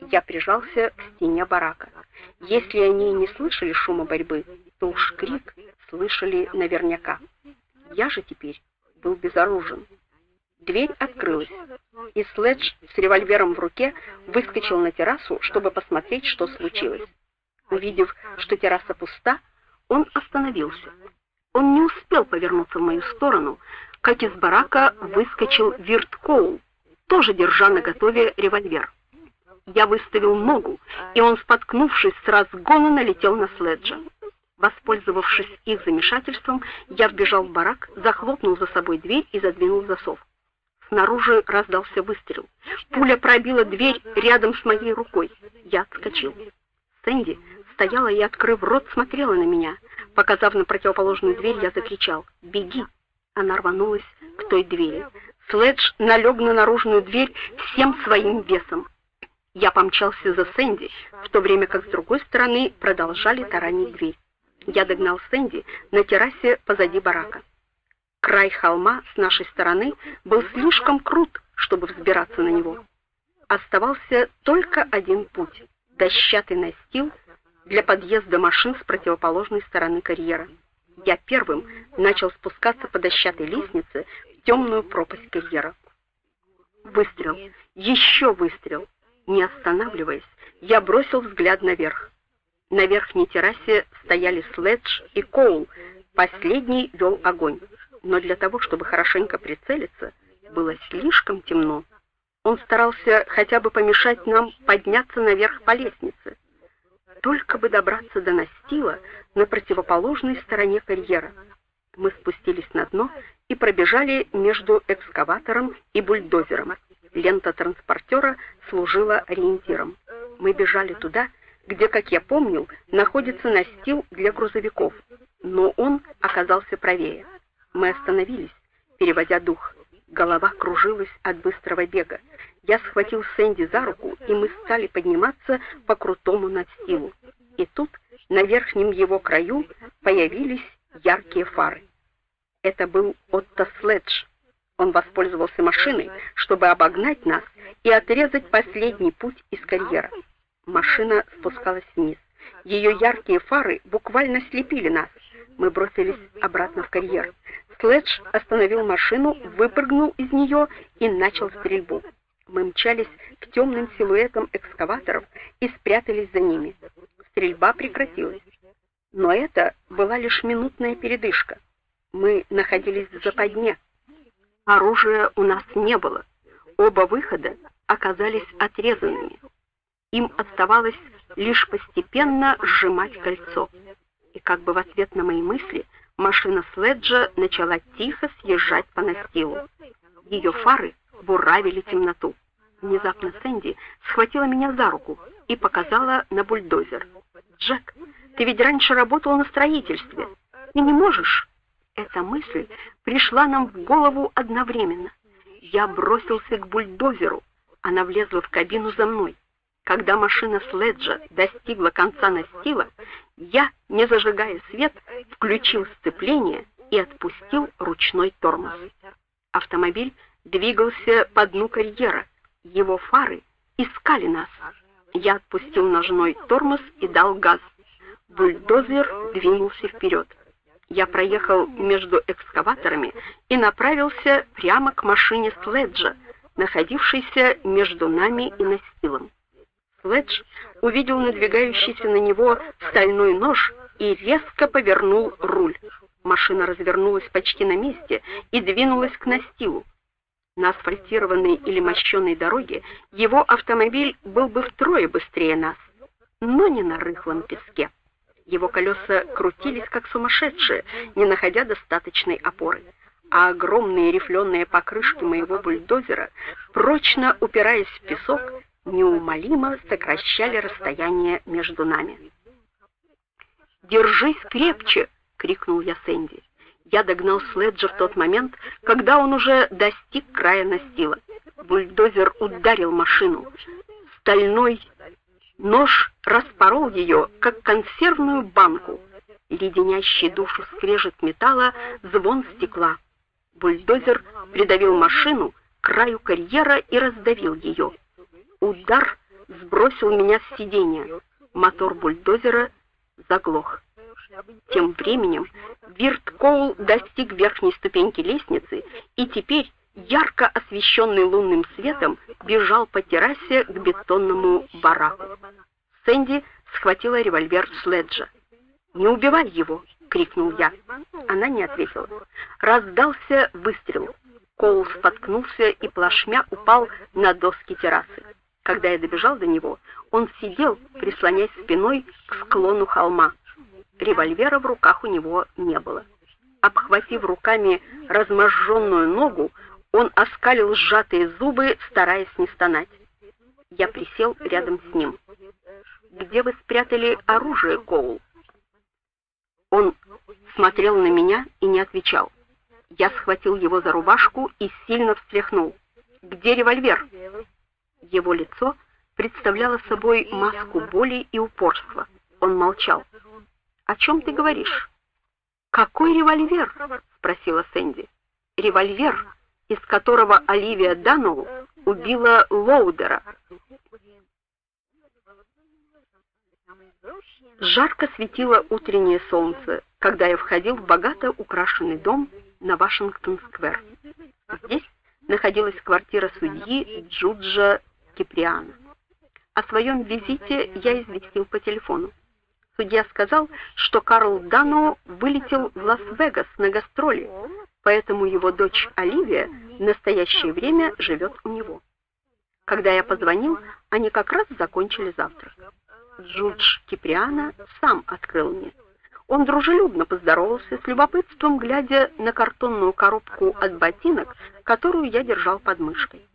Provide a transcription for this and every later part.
Я прижался к стене барака. Если они не слышали шума борьбы, то уж крик слышали наверняка. Я же теперь был безоружен. Дверь открылась, и Следж с револьвером в руке выскочил на террасу, чтобы посмотреть, что случилось. Увидев, что терраса пуста, он остановился. Он не успел повернуться в мою сторону, как из барака выскочил Вирт Коул, тоже держа наготове револьвер. Я выставил ногу, и он, споткнувшись, с разгона налетел на Следжа. Воспользовавшись их замешательством, я вбежал в барак, захлопнул за собой дверь и задвинул засов. Снаружи раздался выстрел. Пуля пробила дверь рядом с моей рукой. Я отскочил. Сэнди стояла и, открыв рот, смотрела на меня. Показав на противоположную дверь, я закричал «Беги!». Она рванулась к той двери. Следж налег на наружную дверь всем своим весом. Я помчался за Сэнди, в то время как с другой стороны продолжали таранить дверь. Я догнал Сэнди на террасе позади барака. Край холма с нашей стороны был слишком крут, чтобы взбираться на него. Оставался только один путь дощатый настил для подъезда машин с противоположной стороны карьера. Я первым начал спускаться по дощатой лестнице в темную пропасть карьера. Выстрел, еще выстрел. Не останавливаясь, я бросил взгляд наверх. На верхней террасе стояли Следж и Коул. Последний вел огонь но для того, чтобы хорошенько прицелиться, было слишком темно. Он старался хотя бы помешать нам подняться наверх по лестнице. Только бы добраться до настила на противоположной стороне карьера. Мы спустились на дно и пробежали между экскаватором и бульдозером. Лента транспортера служила ориентиром. Мы бежали туда, где, как я помнил, находится настил для грузовиков, но он оказался правее. Мы остановились, переводя дух. Голова кружилась от быстрого бега. Я схватил Сэнди за руку, и мы стали подниматься по крутому настилу. И тут на верхнем его краю появились яркие фары. Это был Отто Следж. Он воспользовался машиной, чтобы обогнать нас и отрезать последний путь из карьера. Машина спускалась вниз. Ее яркие фары буквально слепили нас. Мы бросились обратно в карьер. Следж остановил машину, выпрыгнул из нее и начал стрельбу. Мы мчались к темным силуэтам экскаваторов и спрятались за ними. Стрельба прекратилась. Но это была лишь минутная передышка. Мы находились в западне. Оружия у нас не было. Оба выхода оказались отрезанными. Им оставалось лишь постепенно сжимать кольцо. И как бы в ответ на мои мысли – машина Следжа начала тихо съезжать по настилу. Ее фары буравили темноту. Внезапно Сэнди схватила меня за руку и показала на бульдозер. «Джек, ты ведь раньше работал на строительстве. Ты не можешь?» Эта мысль пришла нам в голову одновременно. Я бросился к бульдозеру. Она влезла в кабину за мной. Когда машина Следжа достигла конца настила, я, не зажигая свет, включил сцепление и отпустил ручной тормоз. Автомобиль двигался по дну карьера. Его фары искали нас. Я отпустил ножной тормоз и дал газ. Бульдозер двинулся вперед. Я проехал между экскаваторами и направился прямо к машине Следжа, находившейся между нами и настилом. Следж увидел надвигающийся на него стальной нож и резко повернул руль. Машина развернулась почти на месте и двинулась к настилу. На асфальтированной или мощенной дороге его автомобиль был бы втрое быстрее нас, но не на рыхлом песке. Его колеса крутились как сумасшедшие, не находя достаточной опоры, а огромные рифленые покрышки моего бульдозера, прочно упираясь в песок, неумолимо сокращали расстояние между нами. "Держись крепче!" крикнул я Сэнди. Я догнал Следжа в тот момент, когда он уже достиг края настила. Бульдозер ударил машину. Стальной нож распорол ее, как консервную банку. Леденящий душу скрежет металла, звон стекла. Бульдозер придавил машину к краю карьера и раздавил ее. Удар сбросил меня с сиденья. Мотор бульдозера заглох. Тем временем Вирт Коул достиг верхней ступеньки лестницы и теперь, ярко освещенный лунным светом, бежал по террасе к бетонному бараку. Сэнди схватила револьвер Следжа. "Не убивай его!" крикнул я. Она не ответила. Раздался выстрел. Коул споткнулся и плашмя упал на доски террасы. Когда я добежал до него, он сидел, прислонясь спиной к склону холма. Револьвера в руках у него не было. Обхватив руками разможженную ногу, он оскалил сжатые зубы, стараясь не стонать. Я присел рядом с ним. Где вы спрятали оружие, Коул? Он смотрел на меня и не отвечал. Я схватил его за рубашку и сильно встряхнул. Где револьвер? Его лицо представляло собой маску боли и упорства. Он молчал. О чем ты говоришь? Какой револьвер? спросила Сэнди. Револьвер, из которого Оливия Даноу убила Лоудера. Жарко светило утреннее солнце, когда я входил в богато украшенный дом на Вашингтон-сквер. Здесь находилась квартира судьи Джуджа Киприана. О своем визите я известил по телефону. Судья сказал, что Карл Дано вылетел в Лас-Вегас на гастроли, поэтому его дочь Оливия в настоящее время живет у него. Когда я позвонил, они как раз закончили завтрак. Джудж Киприана сам открыл мне. Он дружелюбно поздоровался, с любопытством глядя на картонную коробку от ботинок, которую я держал под мышкой.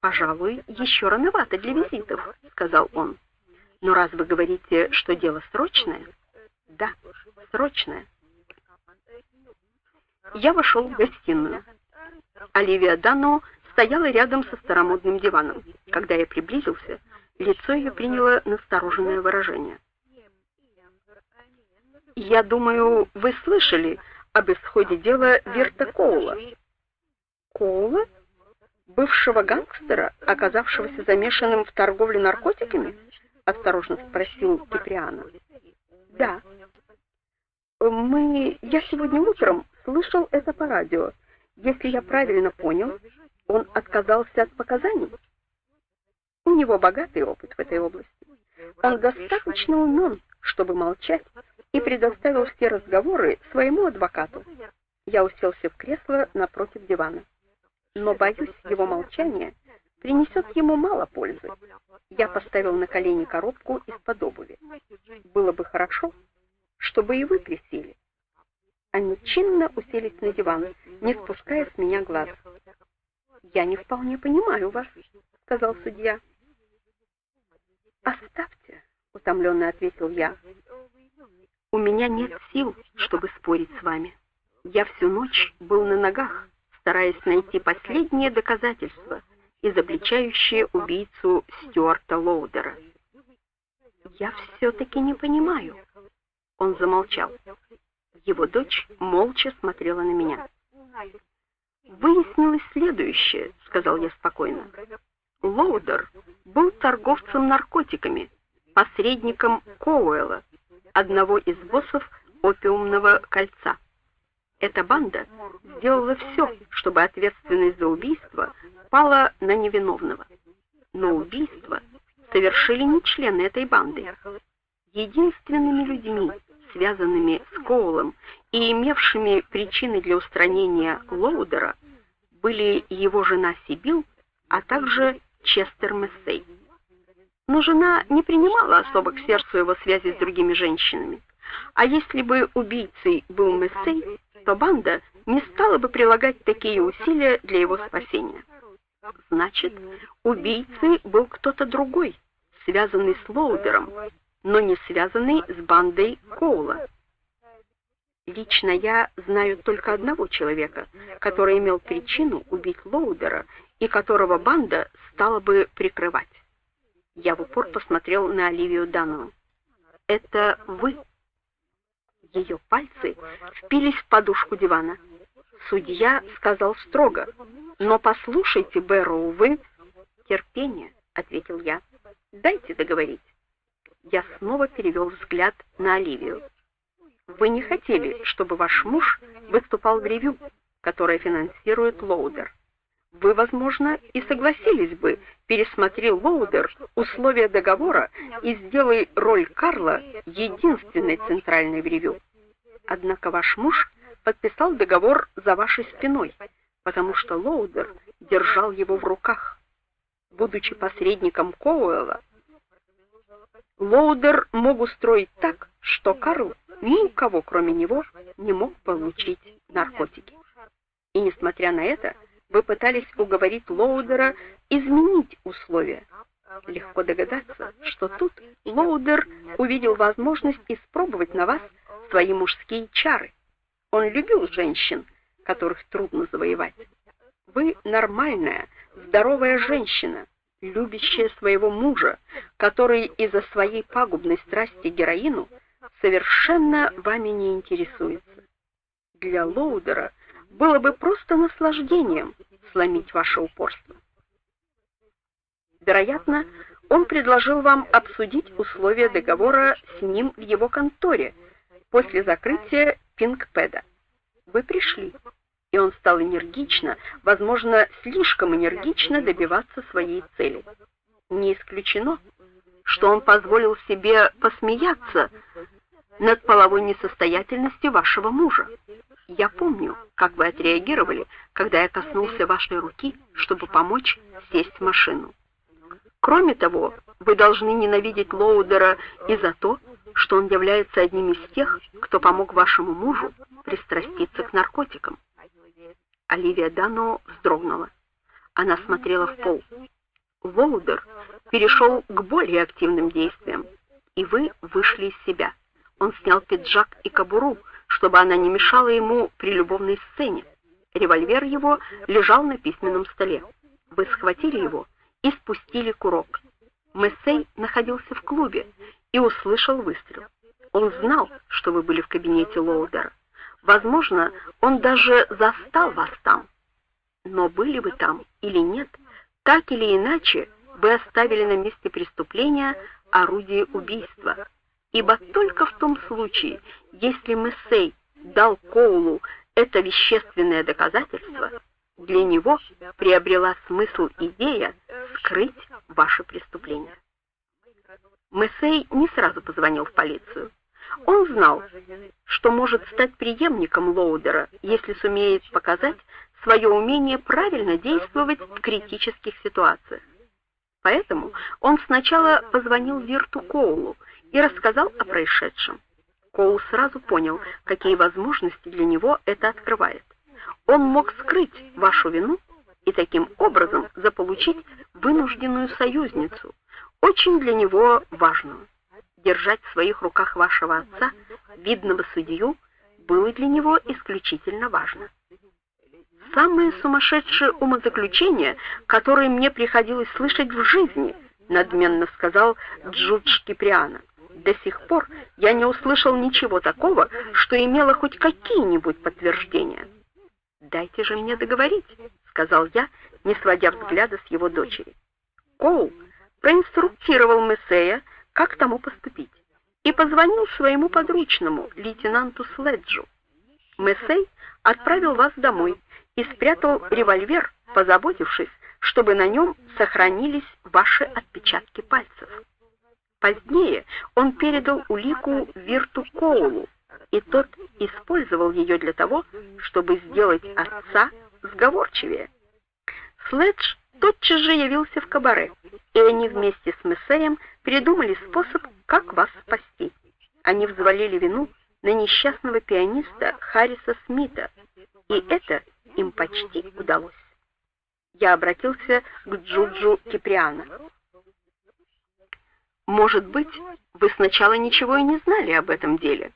«Пожалуй, еще рановато для визитов», — сказал он. «Но раз вы говорите, что дело срочное...» «Да, срочное». Я вошел в гостиную. Оливия Дано стояла рядом со старомодным диваном. Когда я приблизился, лицо ее приняло настороженное выражение. Я думаю, вы слышали об исходе дела Верта Коула. Коула? Бывшего гангстера, оказавшегося замешанным в торговле наркотиками? осторожно спросил Киприана. Да. Мы я сегодня утром слышал это по радио. Если я правильно понял, он отказался от показаний. У него богатый опыт в этой области. Он достаточно умен, чтобы молчать и предоставил все разговоры своему адвокату. Я уселся в кресло напротив дивана. Но боюсь, его молчание принесет ему мало пользы. Я поставил на колени коробку из-под обуви. Было бы хорошо, чтобы и вы присели. Они чинно уселись на диван, не спуская с меня глаз. Я не вполне понимаю вас, сказал судья. Оставьте, утомленно ответил я. У меня нет сил, чтобы спорить с вами. Я всю ночь был на ногах, стараясь найти последние доказательства, изобличающие убийцу Стюарта Лоудера. Я все таки не понимаю. Он замолчал. Его дочь молча смотрела на меня. Выяснилось следующее, сказал я спокойно. Лоудер был торговцем наркотиками, посредником Коуэлла одного из боссов опиумного кольца. Эта банда сделала все, чтобы ответственность за убийство пала на невиновного. Но убийство совершили не члены этой банды. Единственными людьми, связанными с Коулом и имевшими причины для устранения Лоудера, были его жена Сибил, а также Честер Мессей но жена не принимала особо к сердцу его связи с другими женщинами. А если бы убийцей был Мессей, то банда не стала бы прилагать такие усилия для его спасения. Значит, убийцей был кто-то другой, связанный с Лоудером, но не связанный с бандой Коула. Лично я знаю только одного человека, который имел причину убить Лоудера и которого банда стала бы прикрывать. Я в упор посмотрел на Оливию Дану. Это вы? Ее пальцы впились в подушку дивана. Судья сказал строго: "Но послушайте, Бэрроу, вы терпение", ответил я. Дайте договорить. Я снова перевел взгляд на Оливию. Вы не хотели, чтобы ваш муж выступал в ревю, которое финансирует Лоудер. Вы, возможно, и согласились бы, пересмотри Лоудер условия договора и сделай роль Карла единственной центральной в ревю. Однако ваш муж подписал договор за вашей спиной, потому что Лоудер держал его в руках. Будучи посредником Коуэлла, Лоудер мог устроить так, что Карл ни у кого, кроме него, не мог получить наркотики. И несмотря на это, вы пытались уговорить Лоудера изменить условия. Легко догадаться, что тут Лоудер увидел возможность испробовать на вас свои мужские чары. Он любил женщин, которых трудно завоевать. Вы нормальная, здоровая женщина, любящая своего мужа, который из-за своей пагубной страсти героину совершенно вами не интересуется. Для Лоудера было бы просто наслаждением сломить ваше упорство. Вероятно, он предложил вам обсудить условия договора с ним в его конторе после закрытия Пингпеда. Вы пришли, и он стал энергично, возможно, слишком энергично добиваться своей цели. Не исключено, что он позволил себе посмеяться над половой несостоятельностью вашего мужа. Я помню, как вы отреагировали, когда я коснулся вашей руки, чтобы помочь сесть в машину. Кроме того, вы должны ненавидеть Лоудера и за то, что он является одним из тех, кто помог вашему мужу пристраститься к наркотикам. Оливия Дано вздрогнула. Она смотрела в пол. Лоудер перешел к более активным действиям, и вы вышли из себя. Он снял пиджак и кобуру, чтобы она не мешала ему при любовной сцене. Револьвер его лежал на письменном столе. Вы схватили его и спустили курок. Мессей находился в клубе и услышал выстрел. Он знал, что вы были в кабинете Лоудера. Возможно, он даже застал вас там. Но были вы там или нет, так или иначе, вы оставили на месте преступления орудие убийства ибо только в том случае, если Мессей дал Коулу это вещественное доказательство, для него приобрела смысл идея скрыть ваше преступление. Мессей не сразу позвонил в полицию. Он знал, что может стать преемником Лоудера, если сумеет показать свое умение правильно действовать в критических ситуациях. Поэтому он сначала позвонил Вирту Коулу и рассказал о происшедшем. Коул сразу понял, какие возможности для него это открывает. Он мог скрыть вашу вину и таким образом заполучить вынужденную союзницу, очень для него важную. Держать в своих руках вашего отца, видного судью, было для него исключительно важно. Самые сумасшедшие умозаключения, которые мне приходилось слышать в жизни, надменно сказал Джудж Киприана. До сих пор я не услышал ничего такого, что имело хоть какие-нибудь подтверждения. Дайте же мне договорить, сказал я, не сводя взгляда с его дочери. Коул проинструктировал Мессея, как тому поступить, и позвонил своему подручному, лейтенанту Следжу. Мессей отправил вас домой и спрятал револьвер, позаботившись, чтобы на нем сохранились ваши отпечатки пальцев. Позднее он передал улику Вирту Коулу, и тот использовал ее для того, чтобы сделать отца сговорчивее. Следж тотчас же явился в кабаре, и они вместе с Мессеем придумали способ, как вас спасти. Они взвалили вину на несчастного пианиста Харриса Смита, и это им почти удалось. Я обратился к Джуджу Киприана. Может быть, вы сначала ничего и не знали об этом деле.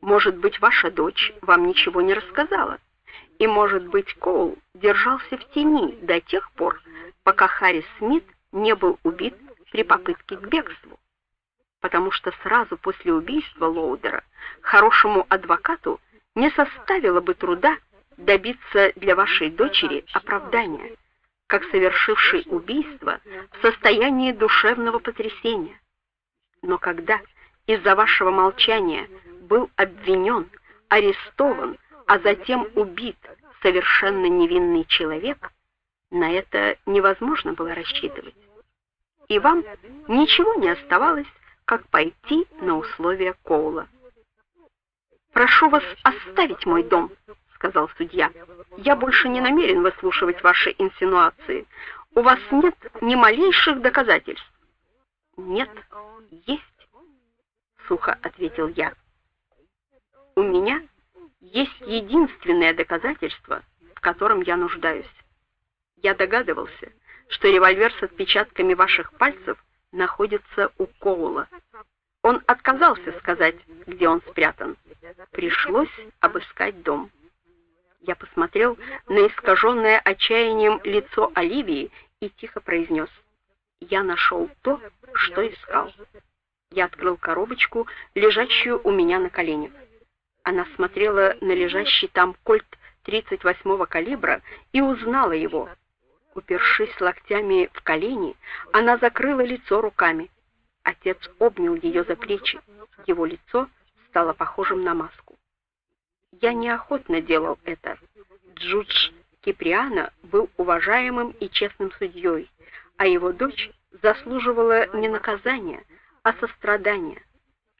Может быть, ваша дочь вам ничего не рассказала. И может быть, Коул держался в тени до тех пор, пока Харрис Смит не был убит при попытке к бегству. Потому что сразу после убийства Лоудера хорошему адвокату не составило бы труда добиться для вашей дочери оправдания. как совершивший убийство в состоянии душевного потрясения. Но когда из-за вашего молчания был обвинен, арестован, а затем убит совершенно невинный человек, на это невозможно было рассчитывать. И вам ничего не оставалось, как пойти на условия Коула. Прошу вас оставить мой дом, сказал судья. Я больше не намерен выслушивать ваши инсинуации. У вас нет ни малейших доказательств. Нет, есть, сухо ответил я. У меня есть единственное доказательство, в котором я нуждаюсь. Я догадывался, что револьвер с отпечатками ваших пальцев находится у Коула. Он отказался сказать, где он спрятан. Пришлось обыскать дом. Я посмотрел на искаженное отчаянием лицо Оливии и тихо произнес: "Я нашел то, что искал". Я открыл коробочку, лежащую у меня на коленях. Она смотрела на лежащий там кольт 38-го калибра и узнала его. Упершись локтями в колени, она закрыла лицо руками. Отец обнял ее за плечи. Его лицо стало похожим на маску. Я неохотно делал это. Джудж Киприана был уважаемым и честным судьей, а его дочь заслуживала не наказания, а сострадания.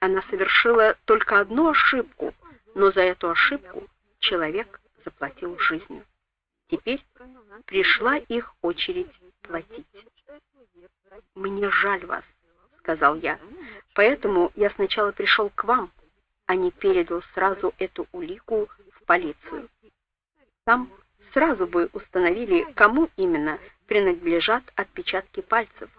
Она совершила только одну ошибку, но за эту ошибку человек заплатил жизнью. Теперь пришла их очередь платить. Мне жаль вас, сказал я. Поэтому я сначала пришел к вам, а не передал сразу эту улику в полицию. Там сразу бы установили, кому именно принадлежат отпечатки пальцев,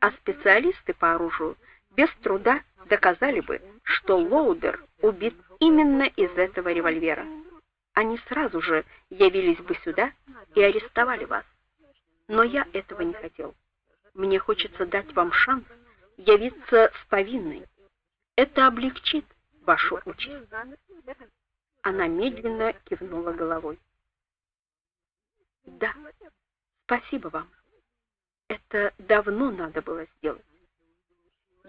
а специалисты по оружию без труда доказали бы, что Лоудер убит именно из этого револьвера. Они сразу же явились бы сюда и арестовали вас. Но я этого не хотел. Мне хочется дать вам шанс явиться с повинной. Это облегчит вашу участь. Она медленно кивнула головой. Да. Спасибо вам. Это давно надо было сделать.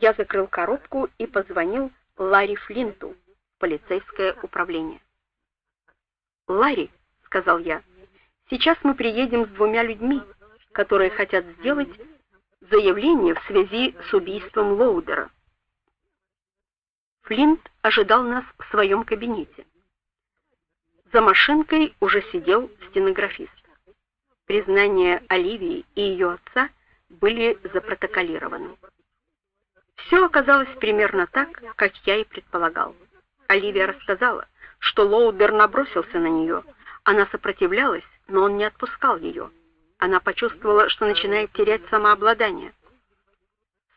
Я закрыл коробку и позвонил Ларри Флинту полицейское управление. "Ларри", сказал я. "Сейчас мы приедем с двумя людьми, которые хотят сделать заявление в связи с убийством Лоудера. Флинт ожидал нас в своем кабинете. За машинкой уже сидел стенографист. Признания Оливии и ее отца были запротоколированы. Все оказалось примерно так, как я и предполагал. Оливия рассказала, что Лоудер набросился на нее. Она сопротивлялась, но он не отпускал ее. Она почувствовала, что начинает терять самообладание.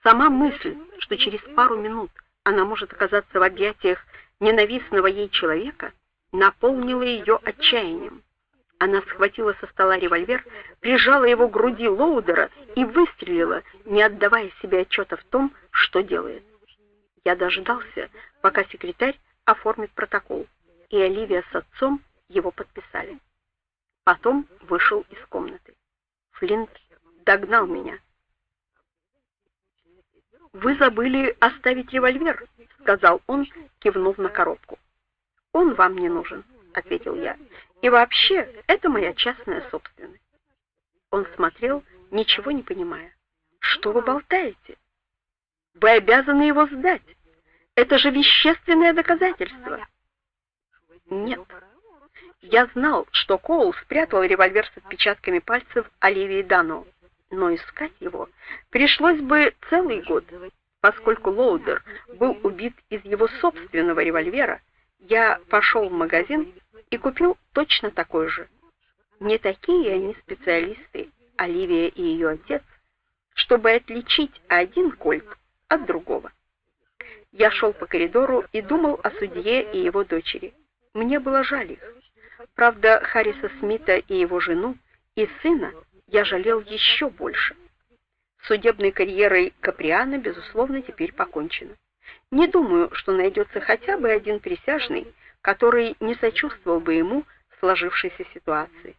Сама мысль, что через пару минут она может оказаться в объятиях ненавистного ей человека, наполнила ее отчаянием. Она схватила со стола револьвер, прижала его к груди Лоудера и выстрелила, не отдавая себе отчета в том, что делает. Я дождался, пока секретарь оформит протокол, и Оливия с отцом его подписали. Потом вышел из комнаты. Флинт догнал меня. Вы забыли оставить револьвер, сказал он, кивнув на коробку. Он вам не нужен, ответил я. И вообще, это моя частная собственность. Он смотрел, ничего не понимая. Что вы болтаете? Вы обязаны его сдать. Это же вещественное доказательство. Нет. Я знал, что Коул спрятал револьвер с отпечатками пальцев Оливии Дано но искать его пришлось бы целый год. Поскольку Лоудер был убит из его собственного револьвера, я пошел в магазин и купил точно такой же. Не такие они специалисты, Оливия и ее отец, чтобы отличить один кольт от другого. Я шел по коридору и думал о судье и его дочери. Мне было жаль их. Правда, Харриса Смита и его жену и сына я жалел еще больше. Судебной карьерой Каприана безусловно теперь покончено. Не думаю, что найдется хотя бы один присяжный, который не сочувствовал бы ему в сложившейся ситуации.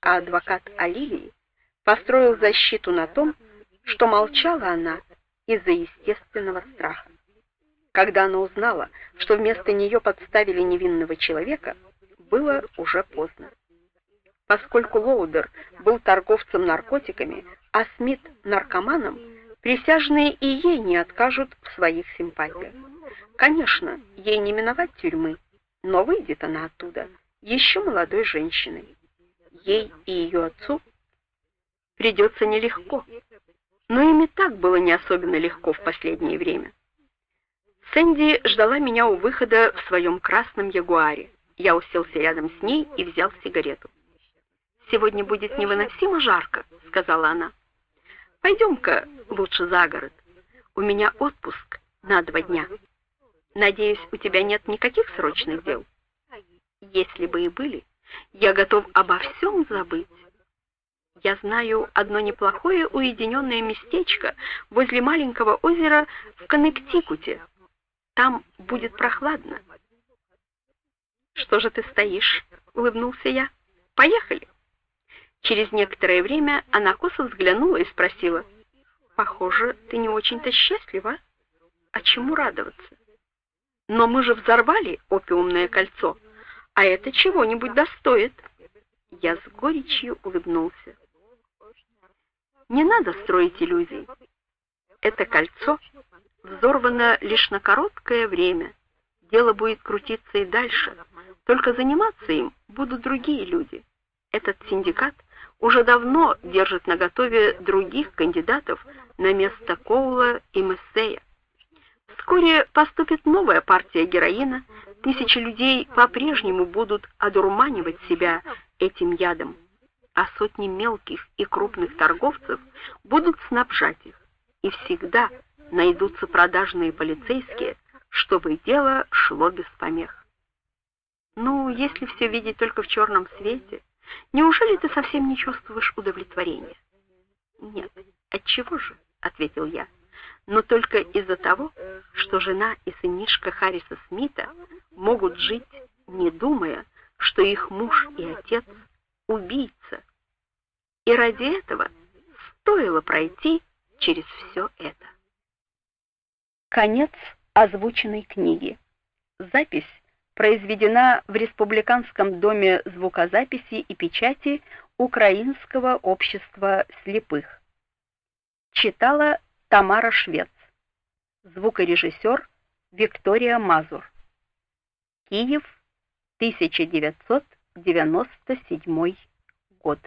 А адвокат Алилии построил защиту на том, что молчала она из-за естественного страха. Когда она узнала, что вместо нее подставили невинного человека, было уже поздно. Поскольку Лоудер был торговцем наркотиками, а Смит наркоманом, присяжные и ей не откажут в своих симпатиях. Конечно, ей не миновать тюрьмы, но выйдет она оттуда еще молодой женщиной. Ей и ее отцу придется нелегко, но им и так было не особенно легко в последнее время. Сэнди ждала меня у выхода в своем красном ягуаре. Я уселся рядом с ней и взял сигарету. Сегодня будет невыносимо жарко, сказала она. Пойдем-ка лучше за город. У меня отпуск на два дня. Надеюсь, у тебя нет никаких срочных дел. Если бы и были, я готов обо всем забыть. Я знаю одно неплохое уединенное местечко возле маленького озера в Коннектикуте. Там будет прохладно. Что же ты стоишь? улыбнулся я. Поехали. Через некоторое время она косо взглянула и спросила: "Похоже, ты не очень-то счастлива. А чему радоваться? Но мы же взорвали опиумное кольцо, а это чего-нибудь достоит". Я с горечью улыбнулся. Не надо строить иллюзий. Это кольцо взорвано лишь на короткое время. Дело будет крутиться и дальше. Только заниматься им будут другие люди. Этот синдикат уже давно держит наготове других кандидатов на место Коула и Мессея. Вскоре поступит новая партия героина, тысячи людей по-прежнему будут одурманивать себя этим ядом, а сотни мелких и крупных торговцев будут снабжать их, и всегда найдутся продажные полицейские, чтобы дело шло без помех. Ну, если все видеть только в черном свете, Неужели ты совсем не чувствуешь удовлетворения? Нет. От чего же? ответил я. Но только из-за того, что жена и сынишка Харриса Смита могут жить, не думая, что их муж и отец убийца. И ради этого стоило пройти через все это. Конец озвученной книги. Запись произведена в Республиканском доме звукозаписи и печати Украинского общества слепых. Читала Тамара Швец. Звукорежиссер Виктория Мазур. Киев, 1997 год.